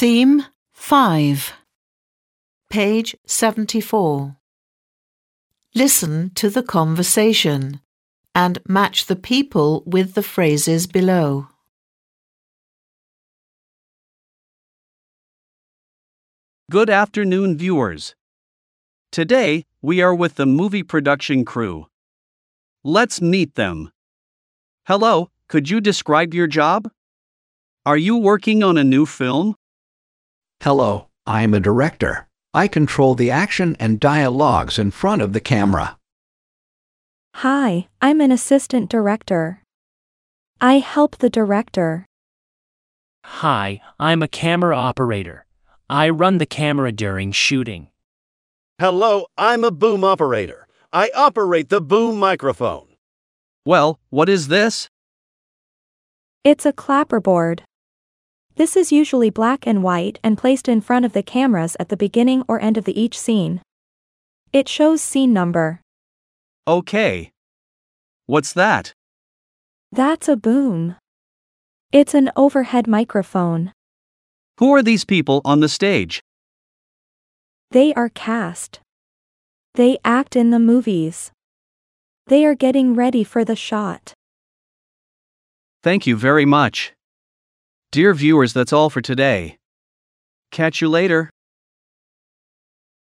Theme 5. Page 74. Listen to the conversation and match the people with the phrases below. Good afternoon, viewers. Today, we are with the movie production crew. Let's meet them. Hello, could you describe your job? Are you working on a new film? Hello, I'm a director. I control the action and dialogues in front of the camera. Hi, I'm an assistant director. I help the director. Hi, I'm a camera operator. I run the camera during shooting. Hello, I'm a boom operator. I operate the boom microphone. Well, what is this? It's a clapperboard. This is usually black and white and placed in front of the cameras at the beginning or end of the each scene. It shows scene number. Okay. What's that? That's a boom. It's an overhead microphone. Who are these people on the stage? They are cast. They act in the movies. They are getting ready for the shot. Thank you very much. Dear viewers, that's all for today. Catch you later.